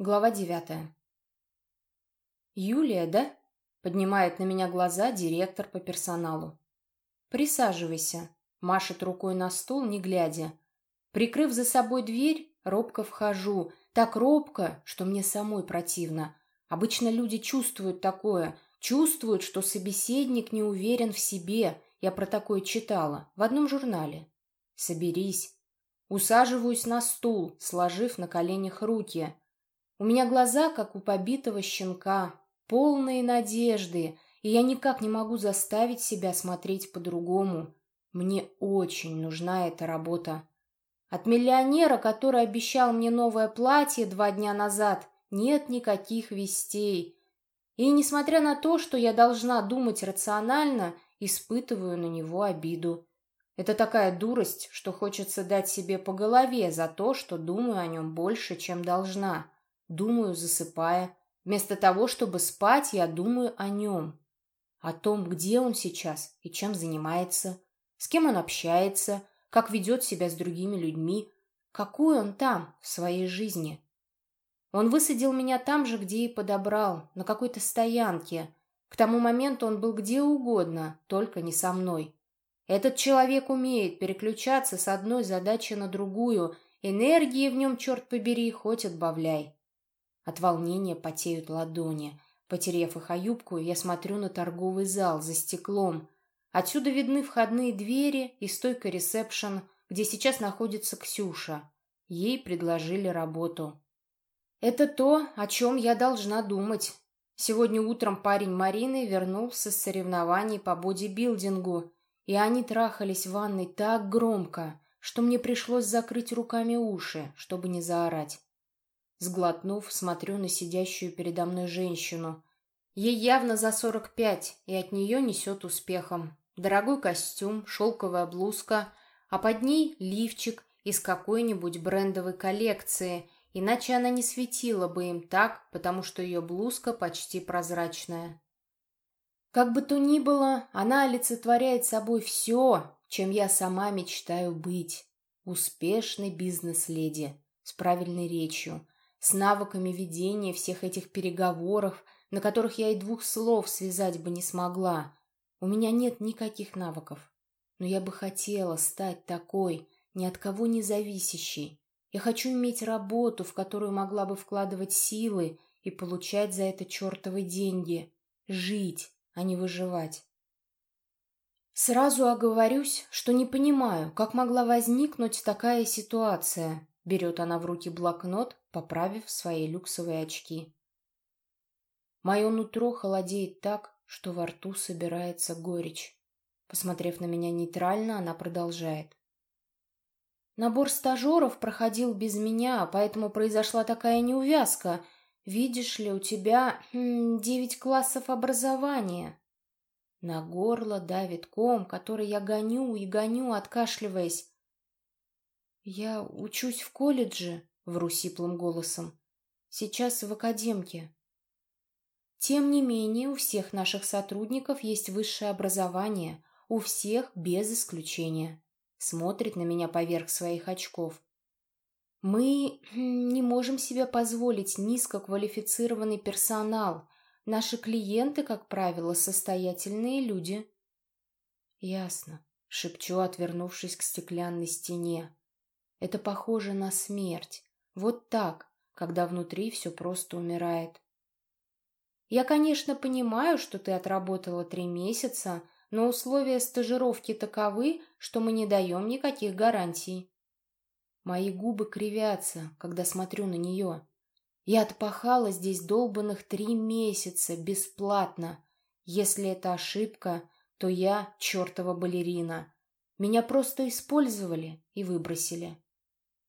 Глава девятая. «Юлия, да?» — поднимает на меня глаза директор по персоналу. «Присаживайся», — машет рукой на стул, не глядя. Прикрыв за собой дверь, робко вхожу. Так робко, что мне самой противно. Обычно люди чувствуют такое, чувствуют, что собеседник не уверен в себе. Я про такое читала в одном журнале. «Соберись». Усаживаюсь на стул, сложив на коленях руки — у меня глаза, как у побитого щенка, полные надежды, и я никак не могу заставить себя смотреть по-другому. Мне очень нужна эта работа. От миллионера, который обещал мне новое платье два дня назад, нет никаких вестей. И несмотря на то, что я должна думать рационально, испытываю на него обиду. Это такая дурость, что хочется дать себе по голове за то, что думаю о нем больше, чем должна. Думаю, засыпая. Вместо того, чтобы спать, я думаю о нем. О том, где он сейчас и чем занимается, с кем он общается, как ведет себя с другими людьми, какой он там, в своей жизни. Он высадил меня там же, где и подобрал, на какой-то стоянке. К тому моменту он был где угодно, только не со мной. Этот человек умеет переключаться с одной задачи на другую, энергии в нем, черт побери, хоть отбавляй. От волнения потеют ладони. Потерев их о юбку, я смотрю на торговый зал за стеклом. Отсюда видны входные двери и стойка ресепшн, где сейчас находится Ксюша. Ей предложили работу. Это то, о чем я должна думать. Сегодня утром парень Марины вернулся с соревнований по бодибилдингу, и они трахались в ванной так громко, что мне пришлось закрыть руками уши, чтобы не заорать. Сглотнув, смотрю на сидящую передо мной женщину. Ей явно за сорок пять, и от нее несет успехом. Дорогой костюм, шелковая блузка, а под ней лифчик из какой-нибудь брендовой коллекции, иначе она не светила бы им так, потому что ее блузка почти прозрачная. Как бы то ни было, она олицетворяет собой все, чем я сама мечтаю быть. Успешной бизнес-леди с правильной речью, с навыками ведения всех этих переговоров, на которых я и двух слов связать бы не смогла. У меня нет никаких навыков. Но я бы хотела стать такой, ни от кого не зависящей. Я хочу иметь работу, в которую могла бы вкладывать силы и получать за это чертовы деньги. Жить, а не выживать. Сразу оговорюсь, что не понимаю, как могла возникнуть такая ситуация. Берет она в руки блокнот, поправив свои люксовые очки. Мое нутро холодеет так, что во рту собирается горечь. Посмотрев на меня нейтрально, она продолжает. Набор стажеров проходил без меня, поэтому произошла такая неувязка. Видишь ли, у тебя хм, девять классов образования. На горло давит ком, который я гоню и гоню, откашливаясь. «Я учусь в колледже», — вру сиплым голосом. «Сейчас в академке». Тем не менее, у всех наших сотрудников есть высшее образование, у всех без исключения. Смотрит на меня поверх своих очков. Мы хм, не можем себе позволить низкоквалифицированный персонал. Наши клиенты, как правило, состоятельные люди. Ясно, шепчу, отвернувшись к стеклянной стене. Это похоже на смерть. Вот так, когда внутри все просто умирает. Я, конечно, понимаю, что ты отработала три месяца, но условия стажировки таковы, что мы не даем никаких гарантий. Мои губы кривятся, когда смотрю на нее. Я отпахала здесь долбанных три месяца бесплатно. Если это ошибка, то я чертова балерина. Меня просто использовали и выбросили.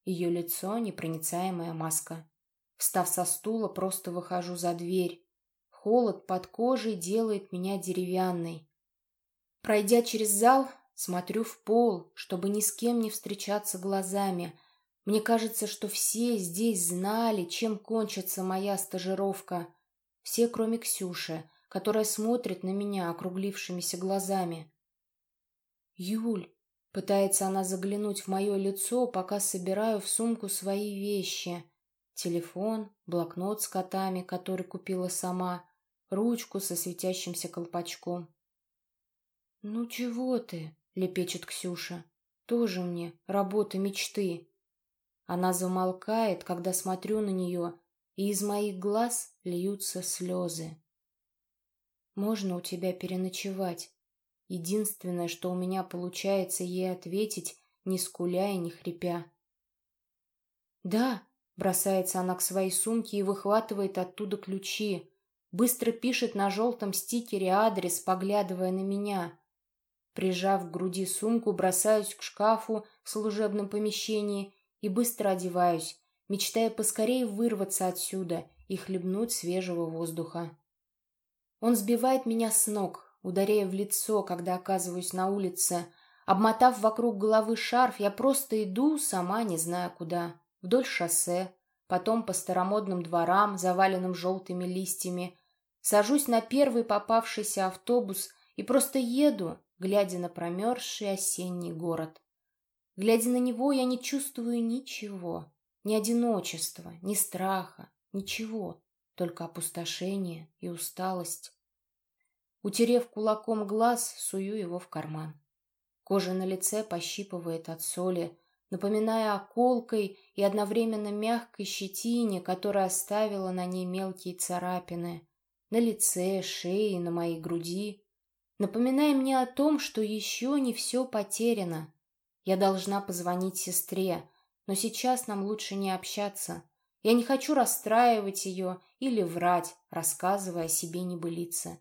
Ее лицо — непроницаемая маска. Встав со стула, просто выхожу за дверь. Холод под кожей делает меня деревянной. Пройдя через зал, смотрю в пол, чтобы ни с кем не встречаться глазами. Мне кажется, что все здесь знали, чем кончится моя стажировка. Все, кроме Ксюши, которая смотрит на меня округлившимися глазами. «Юль, Пытается она заглянуть в мое лицо, пока собираю в сумку свои вещи. телефон, блокнот с котами, который купила сама, ручку со светящимся колпачком. «Ну чего ты?» — лепечет Ксюша. «Тоже мне работа мечты». Она замолкает, когда смотрю на нее, и из моих глаз льются слезы. «Можно у тебя переночевать?» Единственное, что у меня получается ей ответить, не скуля и не хрипя. «Да», — бросается она к своей сумке и выхватывает оттуда ключи. Быстро пишет на желтом стикере адрес, поглядывая на меня. Прижав к груди сумку, бросаюсь к шкафу в служебном помещении и быстро одеваюсь, мечтая поскорее вырваться отсюда и хлебнуть свежего воздуха. Он сбивает меня с ног, ударяя в лицо, когда оказываюсь на улице. Обмотав вокруг головы шарф, я просто иду, сама не зная куда. Вдоль шоссе, потом по старомодным дворам, заваленным желтыми листьями. Сажусь на первый попавшийся автобус и просто еду, глядя на промерзший осенний город. Глядя на него, я не чувствую ничего, ни одиночества, ни страха, ничего, только опустошение и усталость. Утерев кулаком глаз, сую его в карман. Кожа на лице пощипывает от соли, напоминая о колкой и одновременно мягкой щетине, которая оставила на ней мелкие царапины, на лице, шее на моей груди, напоминая мне о том, что еще не все потеряно. Я должна позвонить сестре, но сейчас нам лучше не общаться. Я не хочу расстраивать ее или врать, рассказывая о себе небылицы.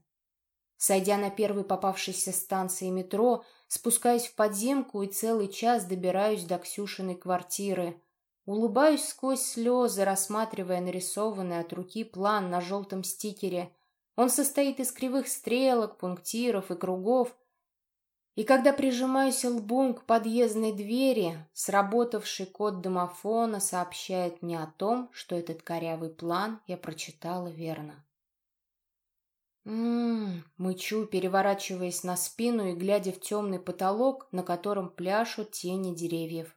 Сойдя на первой попавшейся станции метро, спускаюсь в подземку и целый час добираюсь до Ксюшиной квартиры. Улыбаюсь сквозь слезы, рассматривая нарисованный от руки план на желтом стикере. Он состоит из кривых стрелок, пунктиров и кругов. И когда прижимаюсь лбом к подъездной двери, сработавший код домофона сообщает мне о том, что этот корявый план я прочитала верно. Ммм, мычу, переворачиваясь на спину и глядя в темный потолок, на котором пляшут тени деревьев.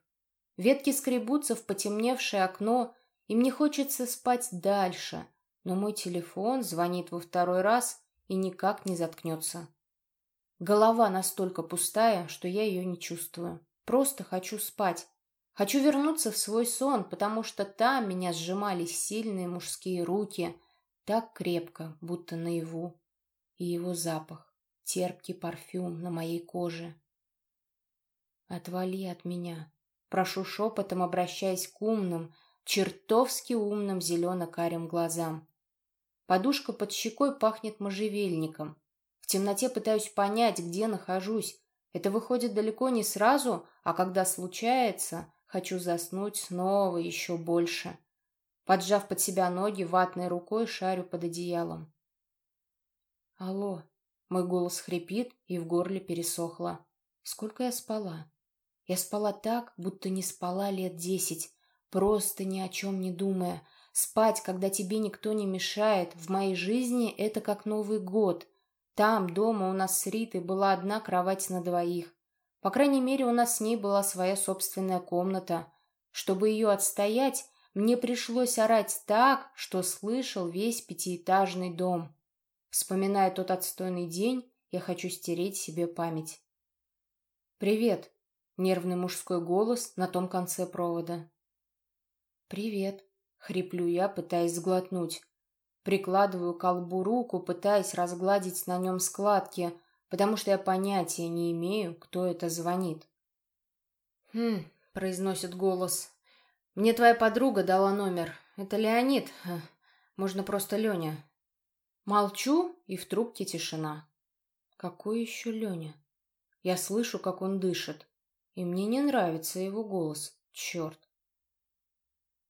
Ветки скребутся в потемневшее окно, и мне хочется спать дальше, но мой телефон звонит во второй раз и никак не заткнется. Голова настолько пустая, что я ее не чувствую. Просто хочу спать. Хочу вернуться в свой сон, потому что там меня сжимали сильные мужские руки, так крепко, будто наяву и его запах, терпкий парфюм на моей коже. «Отвали от меня!» Прошу шепотом, обращаясь к умным, чертовски умным зелено-карим глазам. Подушка под щекой пахнет можжевельником. В темноте пытаюсь понять, где нахожусь. Это выходит далеко не сразу, а когда случается, хочу заснуть снова еще больше. Поджав под себя ноги, ватной рукой шарю под одеялом. «Алло!» Мой голос хрипит, и в горле пересохло. Сколько я спала? Я спала так, будто не спала лет десять, просто ни о чем не думая. Спать, когда тебе никто не мешает, в моей жизни это как Новый год. Там, дома, у нас с Ритой была одна кровать на двоих. По крайней мере, у нас с ней была своя собственная комната. Чтобы ее отстоять, мне пришлось орать так, что слышал весь пятиэтажный дом. Вспоминая тот отстойный день, я хочу стереть себе память. «Привет!» — нервный мужской голос на том конце провода. «Привет!» — хриплю я, пытаясь сглотнуть. Прикладываю к колбу руку, пытаясь разгладить на нем складки, потому что я понятия не имею, кто это звонит. «Хм», — произносит голос. «Мне твоя подруга дала номер. Это Леонид. Можно просто Леня. Молчу, и в трубке тишина. Какой еще Леня? Я слышу, как он дышит, и мне не нравится его голос. Черт.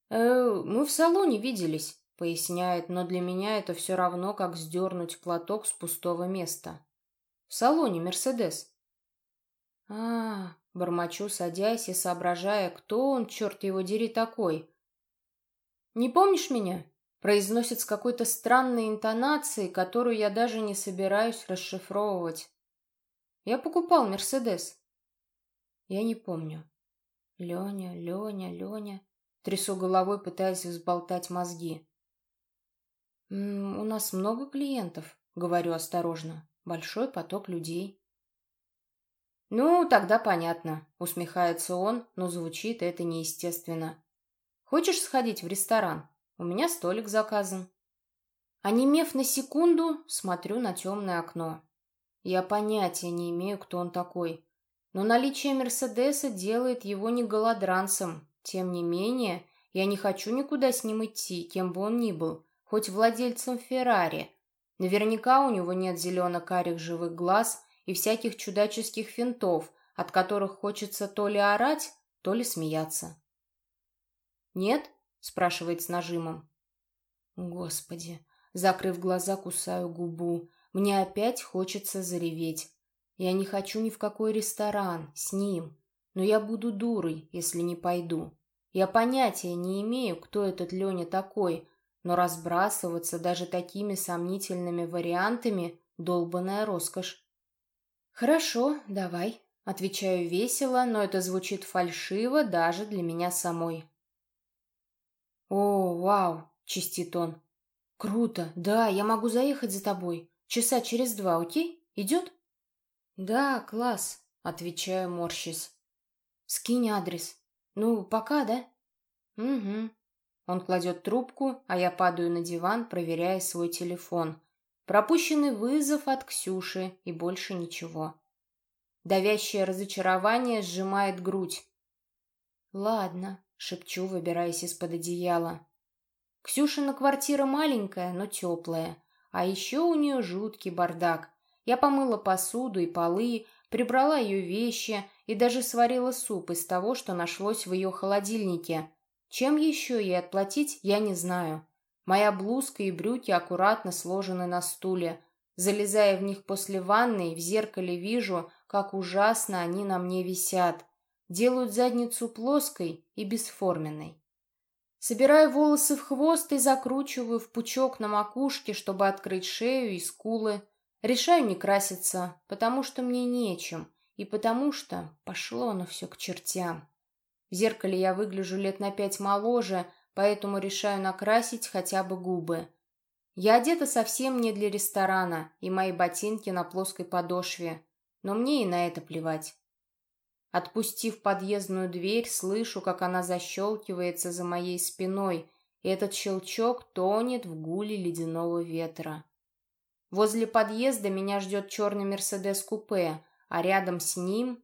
«Э, «Мы в салоне виделись», — поясняет, но для меня это все равно, как сдернуть платок с пустого места. «В салоне Мерседес». А, -а, а бормочу, садясь и соображая, кто он, черт его дери, такой. «Не помнишь меня?» Произносит с какой-то странной интонацией, которую я даже не собираюсь расшифровывать. Я покупал Мерседес. Я не помню. Леня, Леня, Леня. Трясу головой, пытаясь взболтать мозги. «М -м, «У нас много клиентов», — говорю осторожно. «Большой поток людей». «Ну, тогда понятно», — усмехается он, но звучит это неестественно. «Хочешь сходить в ресторан? У меня столик заказан». Онемев на секунду, смотрю на темное окно. Я понятия не имею, кто он такой. Но наличие Мерседеса делает его не голодранцем. Тем не менее, я не хочу никуда с ним идти, кем бы он ни был, хоть владельцем Феррари. Наверняка у него нет зелено-карих живых глаз и всяких чудаческих финтов, от которых хочется то ли орать, то ли смеяться. «Нет?» — спрашивает с нажимом. «Господи!» Закрыв глаза, кусаю губу. Мне опять хочется зареветь. Я не хочу ни в какой ресторан с ним. Но я буду дурой, если не пойду. Я понятия не имею, кто этот Леня такой, но разбрасываться даже такими сомнительными вариантами — долбаная роскошь. «Хорошо, давай», — отвечаю весело, но это звучит фальшиво даже для меня самой. «О, вау!» — чистит он. «Круто! Да, я могу заехать за тобой. Часа через два, окей? Идет?» «Да, класс», — отвечаю, морщись. «Скинь адрес. Ну, пока, да?» «Угу». Он кладет трубку, а я падаю на диван, проверяя свой телефон. Пропущенный вызов от Ксюши и больше ничего. Давящее разочарование сжимает грудь. «Ладно», — шепчу, выбираясь из-под одеяла. Ксюшина квартира маленькая, но теплая. А еще у нее жуткий бардак. Я помыла посуду и полы, прибрала ее вещи и даже сварила суп из того, что нашлось в ее холодильнике. Чем еще ей отплатить, я не знаю. Моя блузка и брюки аккуратно сложены на стуле. Залезая в них после ванны, в зеркале вижу, как ужасно они на мне висят. Делают задницу плоской и бесформенной. Собираю волосы в хвост и закручиваю в пучок на макушке, чтобы открыть шею и скулы. Решаю не краситься, потому что мне нечем, и потому что пошло оно все к чертям. В зеркале я выгляжу лет на пять моложе, поэтому решаю накрасить хотя бы губы. Я одета совсем не для ресторана, и мои ботинки на плоской подошве, но мне и на это плевать. Отпустив подъездную дверь, слышу, как она защелкивается за моей спиной, и этот щелчок тонет в гуле ледяного ветра. Возле подъезда меня ждет черный Мерседес-купе, а рядом с ним...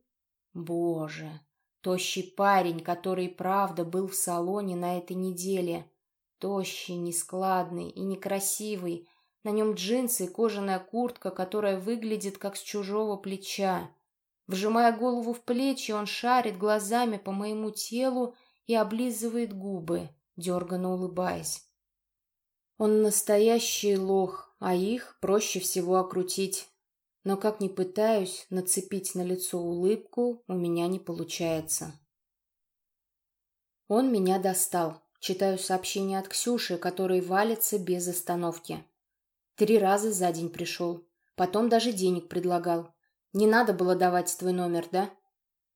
Боже, тощий парень, который правда был в салоне на этой неделе. Тощий, нескладный и некрасивый. На нем джинсы и кожаная куртка, которая выглядит как с чужого плеча. Вжимая голову в плечи, он шарит глазами по моему телу и облизывает губы, дерганно улыбаясь. Он настоящий лох, а их проще всего окрутить. Но как ни пытаюсь нацепить на лицо улыбку, у меня не получается. Он меня достал. Читаю сообщение от Ксюши, который валится без остановки. Три раза за день пришел. Потом даже денег предлагал. Не надо было давать твой номер, да?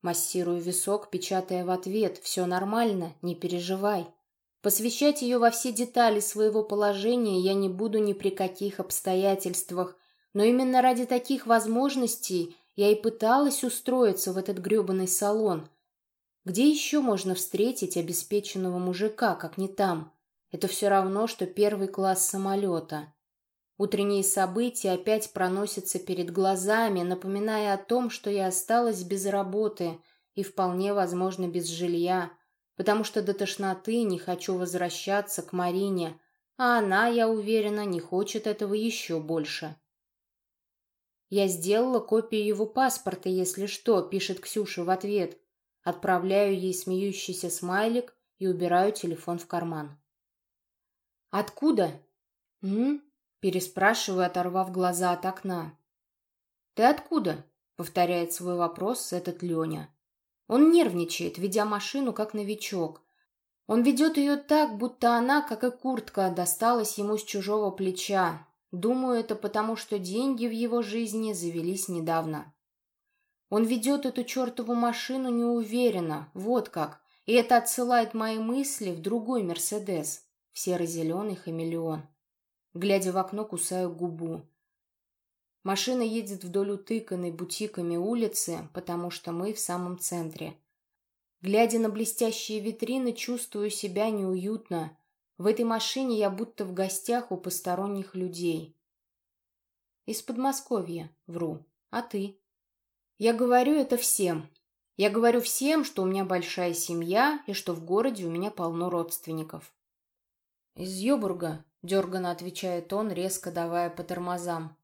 Массирую висок, печатая в ответ. Все нормально, не переживай. Посвящать ее во все детали своего положения я не буду ни при каких обстоятельствах, но именно ради таких возможностей я и пыталась устроиться в этот гребаный салон. Где еще можно встретить обеспеченного мужика, как не там? Это все равно, что первый класс самолета. Утренние события опять проносятся перед глазами, напоминая о том, что я осталась без работы и вполне возможно без жилья, потому что до тошноты не хочу возвращаться к Марине, а она, я уверена, не хочет этого еще больше. «Я сделала копию его паспорта, если что», — пишет Ксюша в ответ. Отправляю ей смеющийся смайлик и убираю телефон в карман. «Откуда?» «М? Переспрашиваю, оторвав глаза от окна. «Ты откуда?» — повторяет свой вопрос этот Леня. Он нервничает, ведя машину как новичок. Он ведет ее так, будто она, как и куртка, досталась ему с чужого плеча. Думаю, это потому, что деньги в его жизни завелись недавно. Он ведет эту чертову машину неуверенно, вот как, и это отсылает мои мысли в другой «Мерседес», серо-зеленый хамелеон. Глядя в окно, кусаю губу. Машина едет вдоль утыканной бутиками улицы, потому что мы в самом центре. Глядя на блестящие витрины, чувствую себя неуютно. В этой машине я будто в гостях у посторонних людей. Из Подмосковья, вру. А ты? Я говорю это всем. Я говорю всем, что у меня большая семья и что в городе у меня полно родственников. Из Йобурга, дерганно отвечает он, резко давая по тормозам.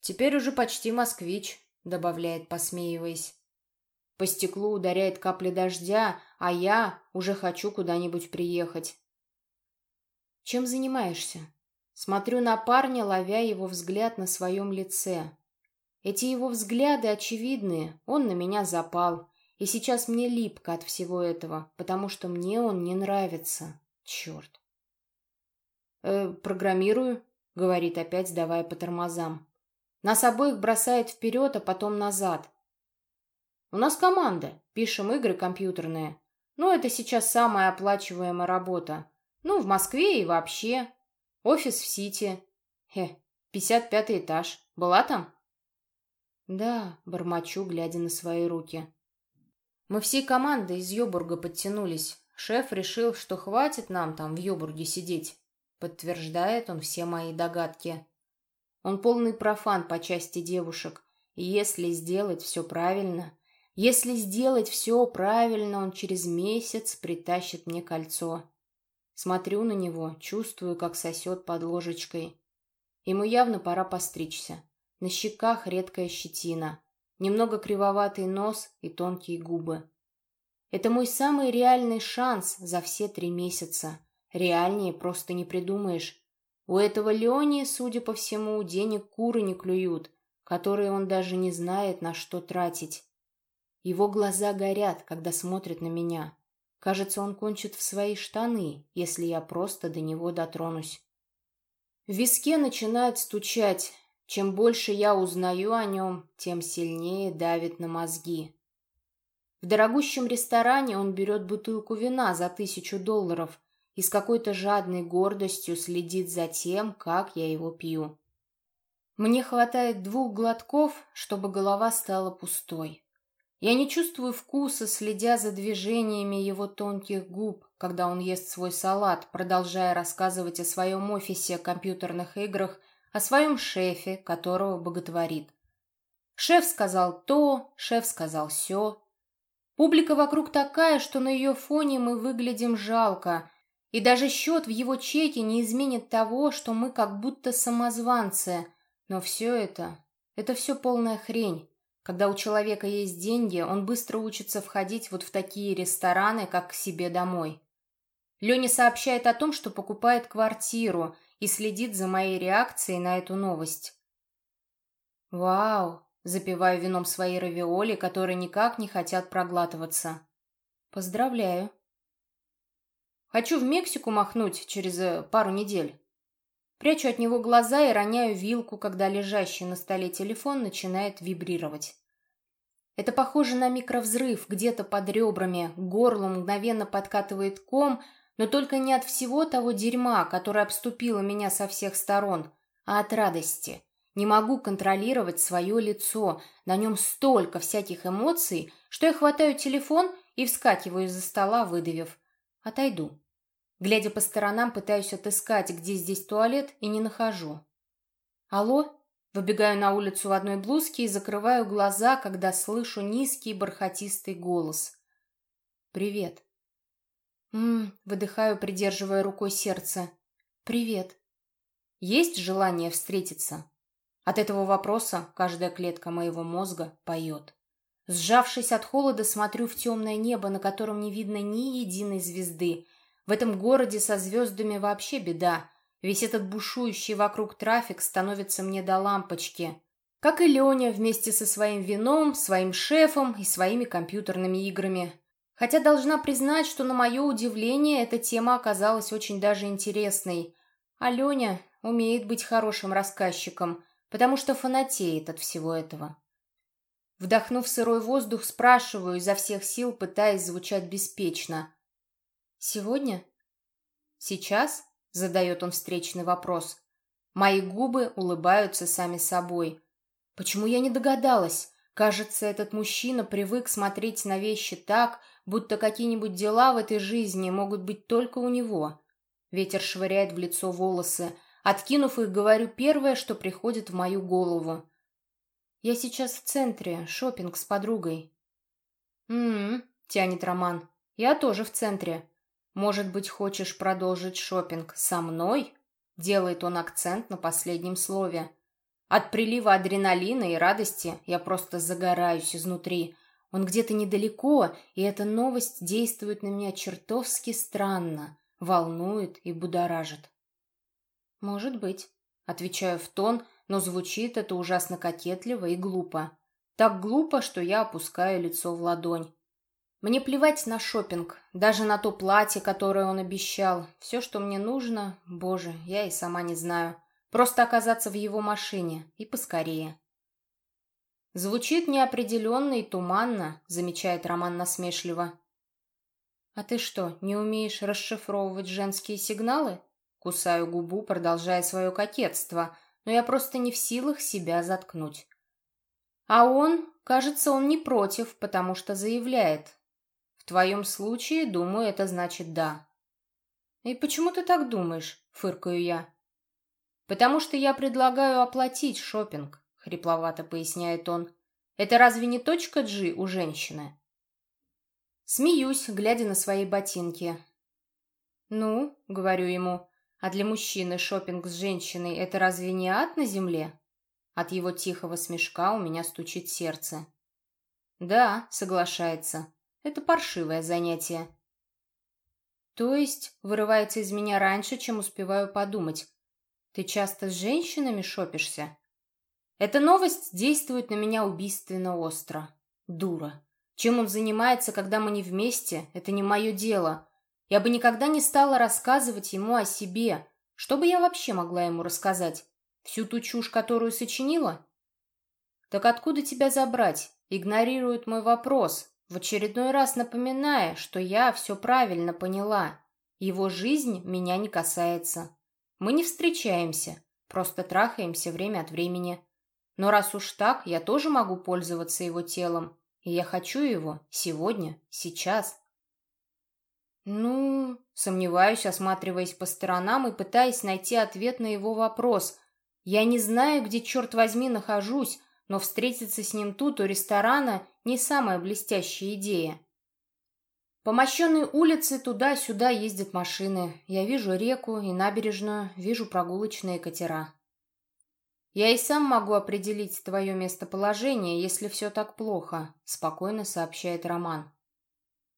«Теперь уже почти москвич», — добавляет, посмеиваясь. По стеклу ударяет капли дождя, а я уже хочу куда-нибудь приехать. «Чем занимаешься?» Смотрю на парня, ловя его взгляд на своем лице. Эти его взгляды очевидные, он на меня запал. И сейчас мне липко от всего этого, потому что мне он не нравится. Черт. «Э, «Программирую», — говорит опять, давая по тормозам. Нас обоих бросает вперед, а потом назад. У нас команда, пишем игры компьютерные. Ну, это сейчас самая оплачиваемая работа. Ну, в Москве и вообще. Офис в Сити. Хе, 55 этаж. Была там? Да, бормочу, глядя на свои руки. Мы всей командой из Йобурга подтянулись. Шеф решил, что хватит нам там в Йобурге сидеть. Подтверждает он все мои догадки. Он полный профан по части девушек. И если сделать все правильно, если сделать все правильно, он через месяц притащит мне кольцо. Смотрю на него, чувствую, как сосет под ложечкой. Ему явно пора постричься. На щеках редкая щетина, немного кривоватый нос и тонкие губы. Это мой самый реальный шанс за все три месяца. Реальнее просто не придумаешь. У этого Леони, судя по всему, денег куры не клюют, которые он даже не знает, на что тратить. Его глаза горят, когда смотрит на меня. Кажется, он кончит в свои штаны, если я просто до него дотронусь. В виске начинает стучать. Чем больше я узнаю о нем, тем сильнее давит на мозги. В дорогущем ресторане он берет бутылку вина за тысячу долларов – и с какой-то жадной гордостью следит за тем, как я его пью. Мне хватает двух глотков, чтобы голова стала пустой. Я не чувствую вкуса, следя за движениями его тонких губ, когда он ест свой салат, продолжая рассказывать о своем офисе, компьютерных играх, о своем шефе, которого боготворит. Шеф сказал то, шеф сказал сё. Публика вокруг такая, что на ее фоне мы выглядим жалко, и даже счет в его чеке не изменит того, что мы как будто самозванцы. Но все это... Это все полная хрень. Когда у человека есть деньги, он быстро учится входить вот в такие рестораны, как к себе домой. Леня сообщает о том, что покупает квартиру и следит за моей реакцией на эту новость. «Вау!» – запиваю вином свои равиоли, которые никак не хотят проглатываться. «Поздравляю!» Хочу в Мексику махнуть через э, пару недель. Прячу от него глаза и роняю вилку, когда лежащий на столе телефон начинает вибрировать. Это похоже на микровзрыв где-то под ребрами, к горлу мгновенно подкатывает ком, но только не от всего того дерьма, которое обступило меня со всех сторон, а от радости. Не могу контролировать свое лицо, на нем столько всяких эмоций, что я хватаю телефон и вскакиваю из-за стола, выдавив. Отойду. Глядя по сторонам, пытаюсь отыскать, где здесь туалет, и не нахожу. «Алло?» Выбегаю на улицу в одной блузке и закрываю глаза, когда слышу низкий бархатистый голос. «Привет». «Ммм», выдыхаю, придерживая рукой сердце. «Привет». Есть желание встретиться? От этого вопроса каждая клетка моего мозга поет. Сжавшись от холода, смотрю в темное небо, на котором не видно ни единой звезды, в этом городе со звездами вообще беда. Весь этот бушующий вокруг трафик становится мне до лампочки. Как и Леня вместе со своим вином, своим шефом и своими компьютерными играми. Хотя должна признать, что на мое удивление эта тема оказалась очень даже интересной. А Леня умеет быть хорошим рассказчиком, потому что фанатеет от всего этого. Вдохнув сырой воздух, спрашиваю изо всех сил, пытаясь звучать беспечно. «Сегодня?» «Сейчас?» — задает он встречный вопрос. Мои губы улыбаются сами собой. Почему я не догадалась? Кажется, этот мужчина привык смотреть на вещи так, будто какие-нибудь дела в этой жизни могут быть только у него. Ветер швыряет в лицо волосы. Откинув их, говорю первое, что приходит в мою голову. Я сейчас в центре, шопинг с подругой. «М-м-м», тянет Роман. «Я тоже в центре. Может быть, хочешь продолжить шопинг со мной?» Делает он акцент на последнем слове. От прилива адреналина и радости я просто загораюсь изнутри. Он где-то недалеко, и эта новость действует на меня чертовски странно, волнует и будоражит. «Может быть», — отвечаю в тон, но звучит это ужасно кокетливо и глупо. Так глупо, что я опускаю лицо в ладонь. Мне плевать на шопинг, даже на то платье, которое он обещал. Все, что мне нужно, боже, я и сама не знаю. Просто оказаться в его машине. И поскорее. Звучит неопределенно и туманно, замечает Роман насмешливо. «А ты что, не умеешь расшифровывать женские сигналы?» Кусаю губу, продолжая свое кокетство, но я просто не в силах себя заткнуть. А он, кажется, он не против, потому что заявляет. В твоем случае, думаю, это значит «да». «И почему ты так думаешь?» — фыркаю я. «Потому что я предлагаю оплатить шопинг», — хрипловато поясняет он. «Это разве не точка G у женщины?» Смеюсь, глядя на свои ботинки. «Ну», — говорю ему, — «а для мужчины шопинг с женщиной — это разве не ад на земле?» От его тихого смешка у меня стучит сердце. «Да», — соглашается, — «это паршивое занятие». То есть вырывается из меня раньше, чем успеваю подумать. Ты часто с женщинами шопишься? Эта новость действует на меня убийственно остро. Дура. Чем он занимается, когда мы не вместе, это не мое дело. Я бы никогда не стала рассказывать ему о себе. Что бы я вообще могла ему рассказать? Всю ту чушь, которую сочинила? Так откуда тебя забрать? Игнорирует мой вопрос, в очередной раз напоминая, что я все правильно поняла. Его жизнь меня не касается. Мы не встречаемся, просто трахаемся время от времени. Но раз уж так, я тоже могу пользоваться его телом, и я хочу его сегодня, сейчас. Ну, сомневаюсь, осматриваясь по сторонам и пытаясь найти ответ на его вопрос. Я не знаю, где, черт возьми, нахожусь, но встретиться с ним тут, у ресторана, не самая блестящая идея. По мощенной улице туда-сюда ездят машины. Я вижу реку и набережную, вижу прогулочные катера. «Я и сам могу определить твое местоположение, если все так плохо», — спокойно сообщает Роман.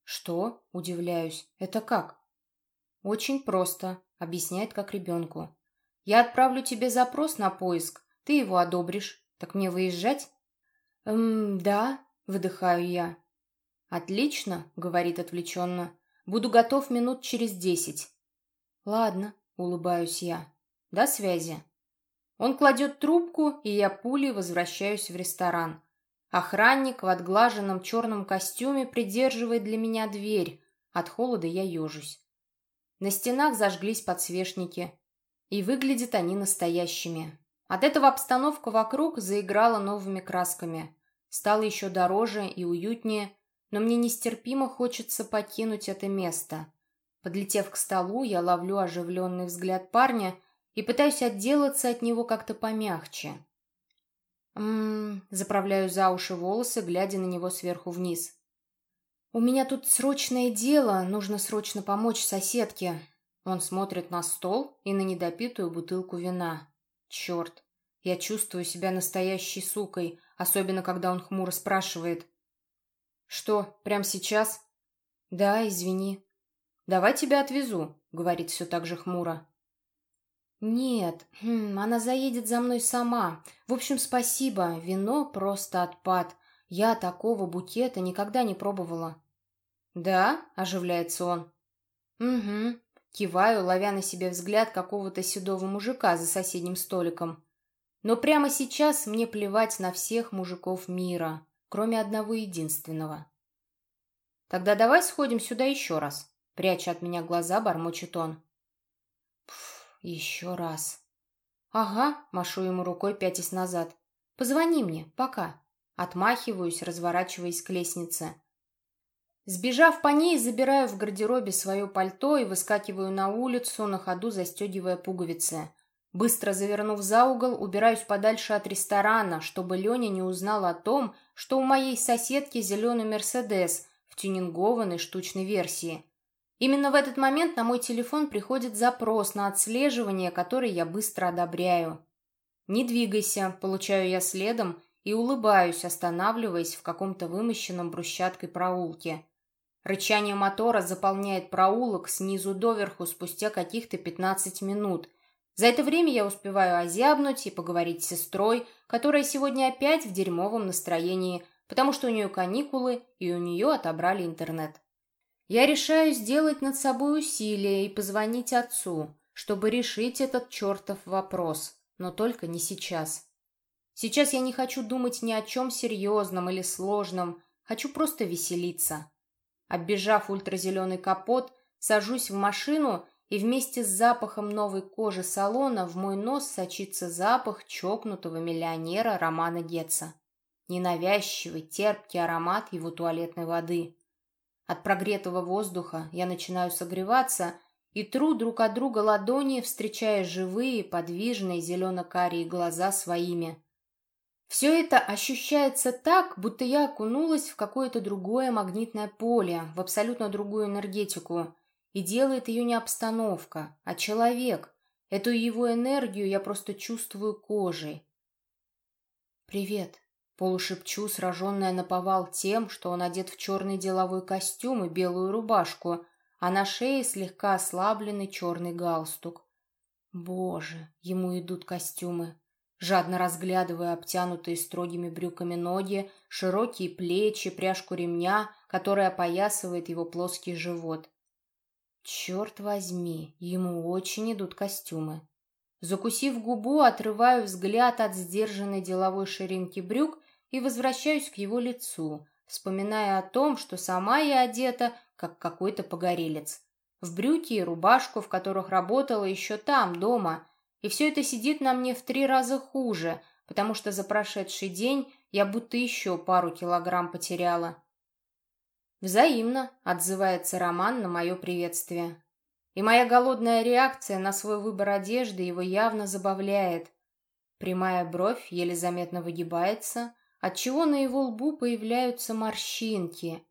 «Что?» — удивляюсь. «Это как?» «Очень просто», — объясняет как ребенку. «Я отправлю тебе запрос на поиск, ты его одобришь. Так мне выезжать?» «Эм, да», — выдыхаю я. «Отлично», — говорит отвлеченно. «Буду готов минут через десять». «Ладно», — улыбаюсь я. «До связи». Он кладет трубку, и я пулей возвращаюсь в ресторан. Охранник в отглаженном черном костюме придерживает для меня дверь. От холода я ежусь. На стенах зажглись подсвечники, и выглядят они настоящими. От этого обстановка вокруг заиграла новыми красками. Стало еще дороже и уютнее, но мне нестерпимо хочется покинуть это место. Подлетев к столу, я ловлю оживленный взгляд парня и пытаюсь отделаться от него как-то помягче. Ммм, заправляю за уши волосы, глядя на него сверху вниз. «У меня тут срочное дело, нужно срочно помочь соседке». Он смотрит на стол и на недопитую бутылку вина. Черт, я чувствую себя настоящей сукой, особенно когда он хмуро спрашивает. «Что, прямо сейчас?» «Да, извини». «Давай тебя отвезу», — говорит все так же хмуро. «Нет, хм, она заедет за мной сама. В общем, спасибо, вино просто отпад. Я такого букета никогда не пробовала». «Да?» — оживляется он. «Угу». Киваю, ловя на себе взгляд какого-то седого мужика за соседним столиком. Но прямо сейчас мне плевать на всех мужиков мира кроме одного единственного. «Тогда давай сходим сюда еще раз», — пряча от меня глаза, бормочет он. Пф, еще раз. «Ага», — машу ему рукой, пятясь назад. «Позвони мне, пока». Отмахиваюсь, разворачиваясь к лестнице. Сбежав по ней, забираю в гардеробе свое пальто и выскакиваю на улицу, на ходу застегивая пуговицы. Быстро завернув за угол, убираюсь подальше от ресторана, чтобы Леня не узнал о том, что у моей соседки зеленый «Мерседес» в тюнингованной штучной версии. Именно в этот момент на мой телефон приходит запрос на отслеживание, который я быстро одобряю. «Не двигайся», получаю я следом и улыбаюсь, останавливаясь в каком-то вымощенном брусчаткой проулке. Рычание мотора заполняет проулок снизу доверху спустя каких-то 15 минут. За это время я успеваю озябнуть и поговорить с сестрой, которая сегодня опять в дерьмовом настроении, потому что у нее каникулы и у нее отобрали интернет. Я решаю сделать над собой усилие и позвонить отцу, чтобы решить этот чертов вопрос, но только не сейчас. Сейчас я не хочу думать ни о чем серьезном или сложном, хочу просто веселиться. Оббежав ультразеленый капот, сажусь в машину, и вместе с запахом новой кожи салона в мой нос сочится запах чокнутого миллионера Романа Гетца. Ненавязчивый, терпкий аромат его туалетной воды. От прогретого воздуха я начинаю согреваться и тру друг от друга ладони, встречая живые, подвижные зелено-карие глаза своими. Все это ощущается так, будто я окунулась в какое-то другое магнитное поле, в абсолютно другую энергетику. И делает ее не обстановка, а человек. Эту его энергию я просто чувствую кожей. «Привет», — полушепчу, сраженная наповал тем, что он одет в черный деловой костюм и белую рубашку, а на шее слегка ослабленный черный галстук. Боже, ему идут костюмы жадно разглядывая обтянутые строгими брюками ноги, широкие плечи, пряжку ремня, которая опоясывает его плоский живот. Черт возьми, ему очень идут костюмы. Закусив губу, отрываю взгляд от сдержанной деловой ширинки брюк и возвращаюсь к его лицу, вспоминая о том, что сама я одета, как какой-то погорелец. В брюки и рубашку, в которых работала еще там, дома – и все это сидит на мне в три раза хуже, потому что за прошедший день я будто еще пару килограмм потеряла. Взаимно отзывается Роман на мое приветствие. И моя голодная реакция на свой выбор одежды его явно забавляет. Прямая бровь еле заметно выгибается, отчего на его лбу появляются морщинки.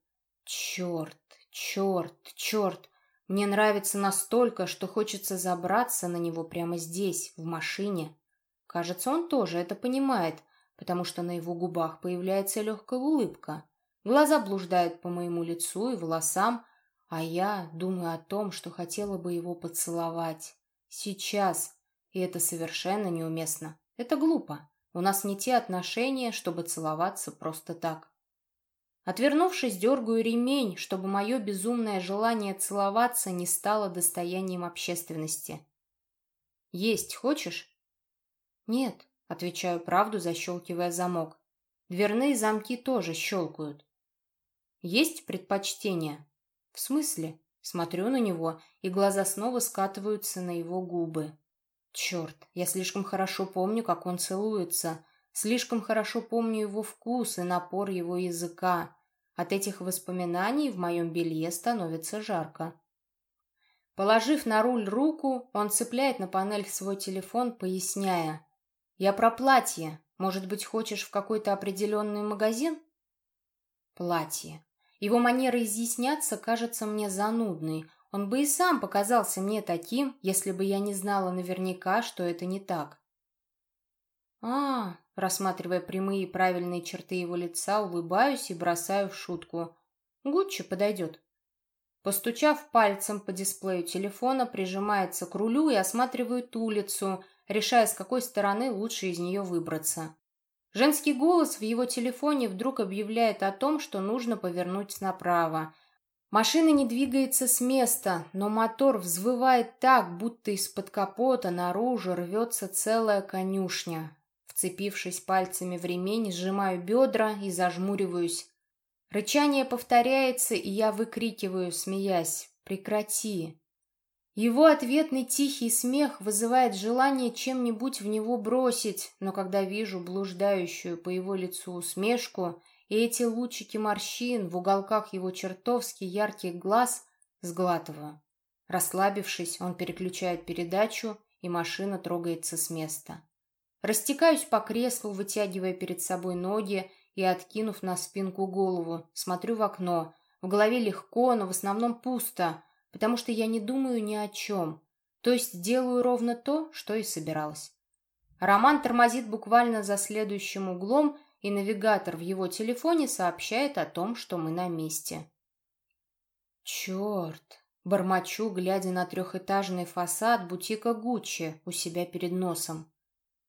Черт, черт, черт! Мне нравится настолько, что хочется забраться на него прямо здесь, в машине. Кажется, он тоже это понимает, потому что на его губах появляется легкая улыбка. Глаза блуждают по моему лицу и волосам, а я думаю о том, что хотела бы его поцеловать. Сейчас. И это совершенно неуместно. Это глупо. У нас не те отношения, чтобы целоваться просто так. Отвернувшись, дергаю ремень, чтобы мое безумное желание целоваться не стало достоянием общественности. «Есть хочешь?» «Нет», — отвечаю правду, защелкивая замок. Дверные замки тоже щелкают. «Есть предпочтение?» «В смысле?» Смотрю на него, и глаза снова скатываются на его губы. Черт, я слишком хорошо помню, как он целуется. Слишком хорошо помню его вкус и напор его языка. От этих воспоминаний в моем белье становится жарко. Положив на руль руку, он цепляет на панель свой телефон, поясняя. «Я про платье. Может быть, хочешь в какой-то определенный магазин?» «Платье. Его манера изъясняться кажется мне занудной. Он бы и сам показался мне таким, если бы я не знала наверняка, что это не так. «А, рассматривая прямые и правильные черты его лица, улыбаюсь и бросаю в шутку. Гуччи подойдет». Постучав пальцем по дисплею телефона, прижимается к рулю и осматривает улицу, решая, с какой стороны лучше из нее выбраться. Женский голос в его телефоне вдруг объявляет о том, что нужно повернуть направо. Машина не двигается с места, но мотор взвывает так, будто из-под капота наружу рвется целая конюшня. Вцепившись пальцами в ремень, сжимаю бедра и зажмуриваюсь. Рычание повторяется, и я выкрикиваю, смеясь, «Прекрати!». Его ответный тихий смех вызывает желание чем-нибудь в него бросить, но когда вижу блуждающую по его лицу усмешку и эти лучики морщин в уголках его чертовски ярких глаз, сглатываю. Расслабившись, он переключает передачу, и машина трогается с места. Растекаюсь по креслу, вытягивая перед собой ноги и откинув на спинку голову. Смотрю в окно. В голове легко, но в основном пусто, потому что я не думаю ни о чем. То есть делаю ровно то, что и собиралась. Роман тормозит буквально за следующим углом, и навигатор в его телефоне сообщает о том, что мы на месте. Черт! Бормочу, глядя на трехэтажный фасад бутика Гуччи у себя перед носом.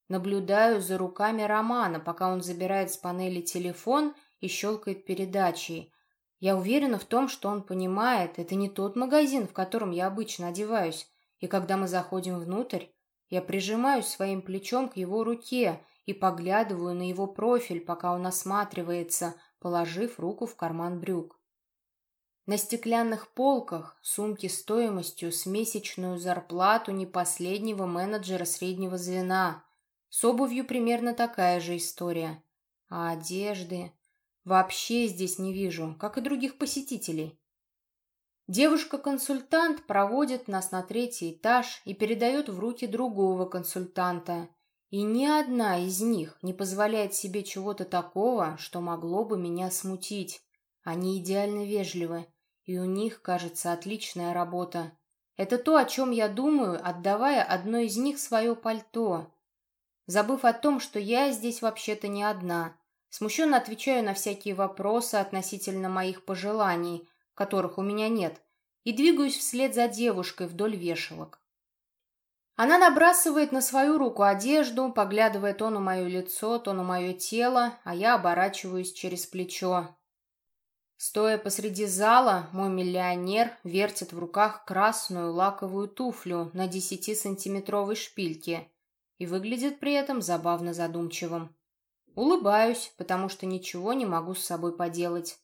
Наблюдаю за руками Романа, пока он забирает с панели телефон и щелкает передачей. Я уверена в том, что он понимает, это не тот магазин, в котором я обычно одеваюсь. И когда мы заходим внутрь, я прижимаюсь своим плечом к его руке и поглядываю на его профиль, пока он осматривается, положив руку в карман брюк. На стеклянных полках сумки стоимостью с месячную зарплату не последнего менеджера среднего звена – с обувью примерно такая же история. А одежды... Вообще здесь не вижу, как и других посетителей. Девушка-консультант проводит нас на третий этаж и передает в руки другого консультанта. И ни одна из них не позволяет себе чего-то такого, что могло бы меня смутить. Они идеально вежливы, и у них, кажется, отличная работа. Это то, о чем я думаю, отдавая одной из них свое пальто забыв о том, что я здесь вообще-то не одна. Смущенно отвечаю на всякие вопросы относительно моих пожеланий, которых у меня нет, и двигаюсь вслед за девушкой вдоль вешалок. Она набрасывает на свою руку одежду, поглядывая то на мое лицо, то на мое тело, а я оборачиваюсь через плечо. Стоя посреди зала, мой миллионер вертит в руках красную лаковую туфлю на десятисантиметровой шпильке и выглядит при этом забавно задумчивым. Улыбаюсь, потому что ничего не могу с собой поделать.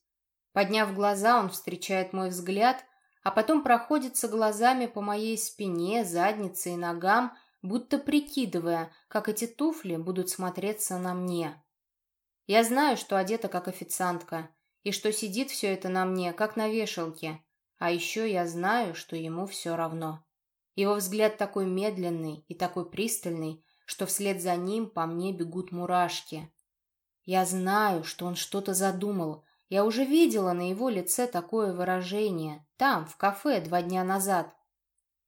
Подняв глаза, он встречает мой взгляд, а потом проходится глазами по моей спине, заднице и ногам, будто прикидывая, как эти туфли будут смотреться на мне. Я знаю, что одета как официантка, и что сидит все это на мне, как на вешалке, а еще я знаю, что ему все равно. Его взгляд такой медленный и такой пристальный, что вслед за ним по мне бегут мурашки. Я знаю, что он что-то задумал. Я уже видела на его лице такое выражение. Там, в кафе, два дня назад.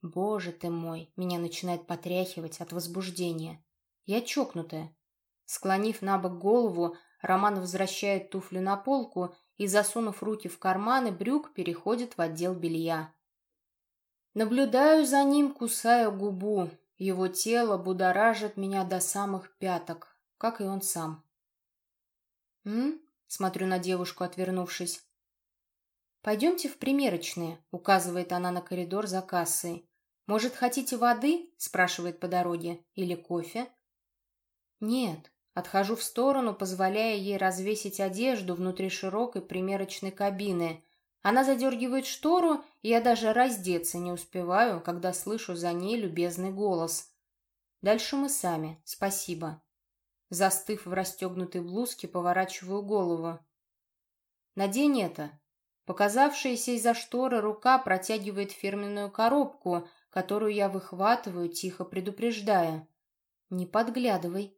Боже ты мой, меня начинает потряхивать от возбуждения. Я чокнутая. Склонив на бок голову, Роман возвращает туфлю на полку и, засунув руки в карманы брюк, переходит в отдел белья. Наблюдаю за ним, кусая губу. Его тело будоражит меня до самых пяток, как и он сам. «М?» — смотрю на девушку, отвернувшись. «Пойдемте в примерочные», — указывает она на коридор за кассой. «Может, хотите воды?» — спрашивает по дороге. «Или кофе?» «Нет». Отхожу в сторону, позволяя ей развесить одежду внутри широкой примерочной кабины — она задергивает штору, и я даже раздеться не успеваю, когда слышу за ней любезный голос. Дальше мы сами, спасибо. Застыв в расстегнутой блузке, поворачиваю голову. Надень это. Показавшаяся из-за шторы рука протягивает фирменную коробку, которую я выхватываю, тихо предупреждая. Не подглядывай.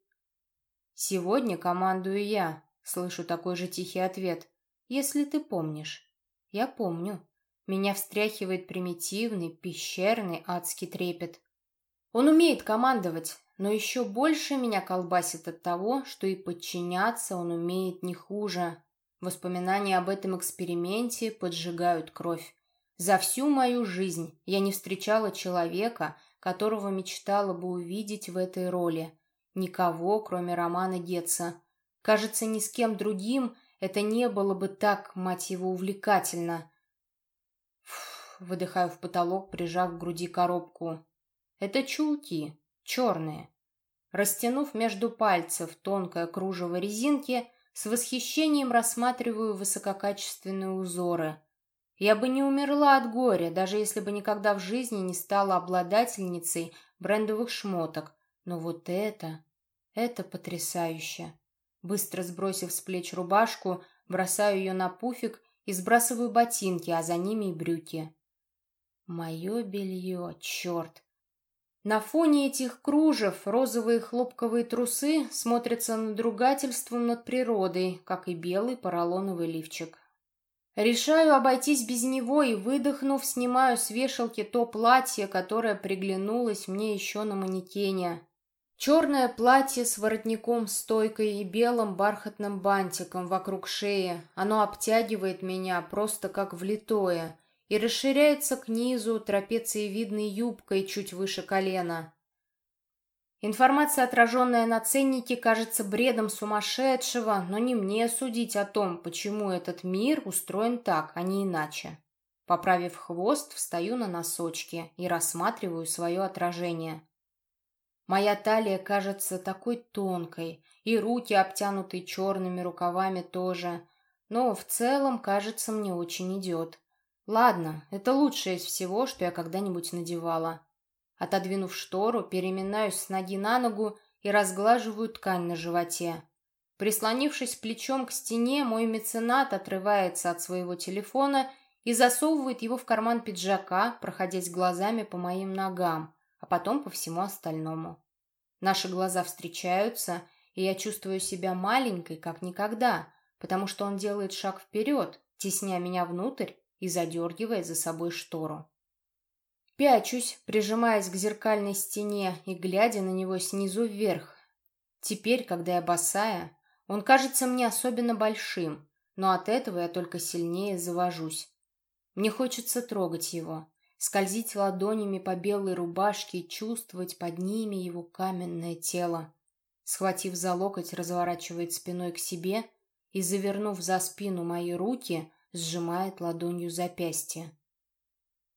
Сегодня командую я, слышу такой же тихий ответ, если ты помнишь. Я помню. Меня встряхивает примитивный, пещерный адский трепет. Он умеет командовать, но еще больше меня колбасит от того, что и подчиняться он умеет не хуже. Воспоминания об этом эксперименте поджигают кровь. За всю мою жизнь я не встречала человека, которого мечтала бы увидеть в этой роли. Никого, кроме Романа Гетца. Кажется, ни с кем другим это не было бы так, мать его, увлекательно. Фух, выдыхаю в потолок, прижав к груди коробку. Это чулки, черные. Растянув между пальцев тонкое кружево резинки, с восхищением рассматриваю высококачественные узоры. Я бы не умерла от горя, даже если бы никогда в жизни не стала обладательницей брендовых шмоток. Но вот это... это потрясающе. Быстро сбросив с плеч рубашку, бросаю ее на пуфик и сбрасываю ботинки, а за ними и брюки. Мое белье, черт! На фоне этих кружев розовые хлопковые трусы смотрятся надругательством над природой, как и белый поролоновый лифчик. Решаю обойтись без него и, выдохнув, снимаю с вешалки то платье, которое приглянулось мне еще на манекене. Черное платье с воротником стойкой и белым бархатным бантиком вокруг шеи. Оно обтягивает меня просто как влитое — и расширяется к низу трапециевидной юбкой чуть выше колена. Информация, отраженная на ценнике, кажется бредом сумасшедшего, но не мне судить о том, почему этот мир устроен так, а не иначе. Поправив хвост, встаю на носочки и рассматриваю свое отражение. Моя талия кажется такой тонкой, и руки, обтянутые черными рукавами, тоже, но в целом, кажется, мне очень идет. Ладно, это лучшее из всего, что я когда-нибудь надевала. Отодвинув штору, переминаюсь с ноги на ногу и разглаживаю ткань на животе. Прислонившись плечом к стене, мой меценат отрывается от своего телефона и засовывает его в карман пиджака, проходясь глазами по моим ногам, а потом по всему остальному. Наши глаза встречаются, и я чувствую себя маленькой, как никогда, потому что он делает шаг вперед, тесня меня внутрь и задергивая за собой штору. Пячусь, прижимаясь к зеркальной стене и глядя на него снизу вверх. Теперь, когда я босая, он кажется мне особенно большим, но от этого я только сильнее завожусь. Мне хочется трогать его, скользить ладонями по белой рубашке и чувствовать под ними его каменное тело. Схватив за локоть, разворачивает спиной к себе и, завернув за спину мои руки, сжимает ладонью запястье.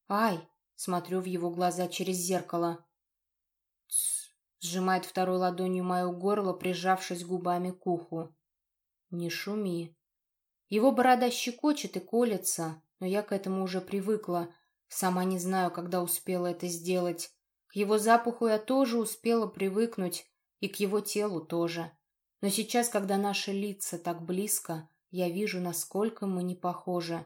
«Ай!» — смотрю в его глаза через зеркало. «Тсс!» — сжимает второй ладонью мое горло, прижавшись губами к уху. «Не шуми!» Его борода щекочет и колется, но я к этому уже привыкла. Сама не знаю, когда успела это сделать. К его запаху я тоже успела привыкнуть, и к его телу тоже. Но сейчас, когда наши лица так близко, я вижу, насколько мы не похожи.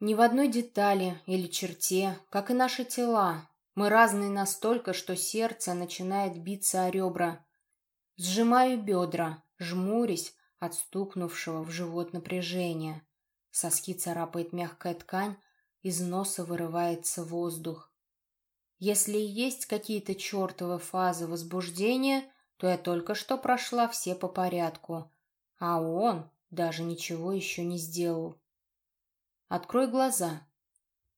Ни в одной детали или черте, как и наши тела. Мы разные настолько, что сердце начинает биться о ребра. Сжимаю бедра, жмурясь от стукнувшего в живот напряжения. Соски царапает мягкая ткань, из носа вырывается воздух. Если и есть какие-то чертовы фазы возбуждения, то я только что прошла все по порядку. А он даже ничего еще не сделал. Открой глаза.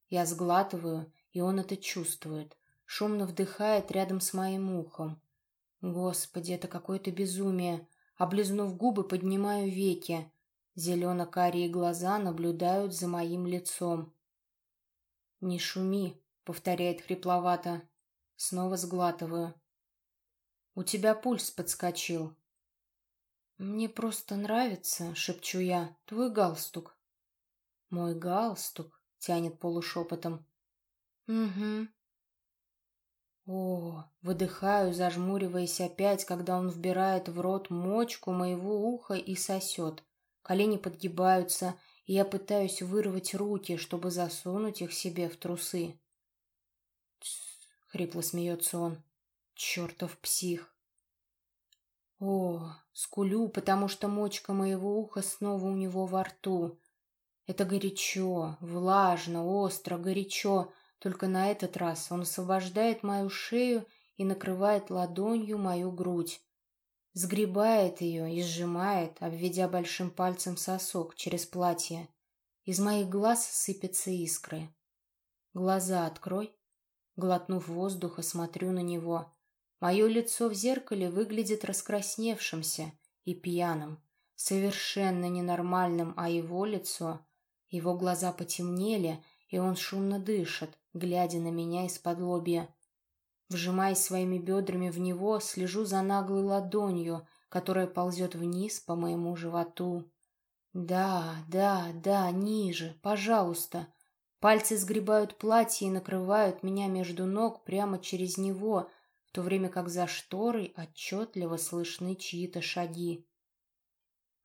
Я сглатываю, и он это чувствует. Шумно вдыхает рядом с моим ухом. Господи, это какое-то безумие. Облизнув губы, поднимаю веки. Зелено-карие глаза наблюдают за моим лицом. «Не шуми», — повторяет хрипловато. Снова сглатываю. «У тебя пульс подскочил. «Мне просто нравится», — шепчу я, — «твой галстук». «Мой галстук», — тянет полушепотом. «Угу». О, выдыхаю, зажмуриваясь опять, когда он вбирает в рот мочку моего уха и сосет. Колени подгибаются, я пытаюсь вырвать руки, чтобы засунуть их себе в трусы. «Тсс», — хрипло смеется он, — «чертов псих». О, скулю, потому что мочка моего уха снова у него во рту. Это горячо, влажно, остро, горячо, только на этот раз он освобождает мою шею и накрывает ладонью мою грудь. Сгребает ее и сжимает, обведя большим пальцем сосок через платье. Из моих глаз сыпятся искры. Глаза открой. Глотнув воздуха, смотрю на него. Мое лицо в зеркале выглядит раскрасневшимся и пьяным, совершенно ненормальным, а его лицо... Его глаза потемнели, и он шумно дышит, глядя на меня из-под лобья. Вжимаясь своими бедрами в него, слежу за наглой ладонью, которая ползет вниз по моему животу. Да, да, да, ниже, пожалуйста. Пальцы сгребают платье и накрывают меня между ног прямо через него, в то время как за шторой отчетливо слышны чьи-то шаги.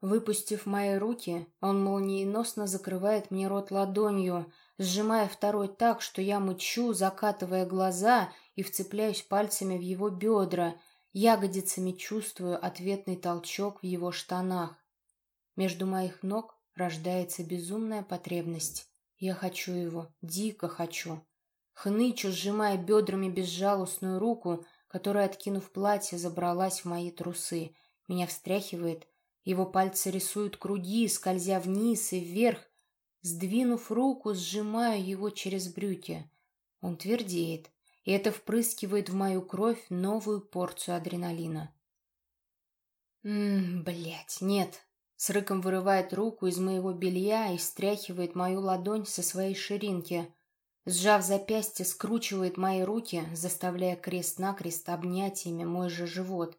Выпустив мои руки, он молниеносно закрывает мне рот ладонью, сжимая второй так, что я мычу, закатывая глаза и вцепляюсь пальцами в его бедра, ягодицами чувствую ответный толчок в его штанах. Между моих ног рождается безумная потребность. Я хочу его, дико хочу. Хнычу, сжимая бедрами безжалостную руку, которая, откинув платье, забралась в мои трусы. Меня встряхивает, его пальцы рисуют круги, скользя вниз и вверх. Сдвинув руку, сжимаю его через брюки. Он твердеет, и это впрыскивает в мою кровь новую порцию адреналина. Ммм, блядь, нет. С рыком вырывает руку из моего белья и стряхивает мою ладонь со своей ширинки. Сжав запястье, скручивает мои руки, заставляя крест-накрест обнятиями мой же живот.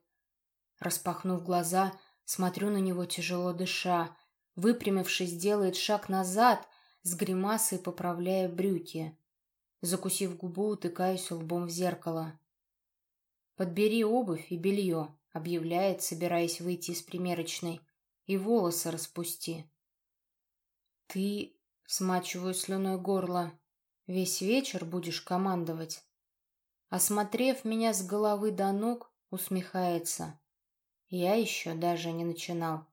Распахнув глаза, Смотрю на него, тяжело дыша. Выпрямившись, делает шаг назад, с гримасой поправляя брюки. Закусив губу, утыкаюсь лбом в зеркало. «Подбери обувь и белье», — объявляет, собираясь выйти из примерочной. «И волосы распусти». «Ты...» — смачиваю слюной горло. «Весь вечер будешь командовать?» Осмотрев меня с головы до ног, усмехается. Я еще даже не начинал.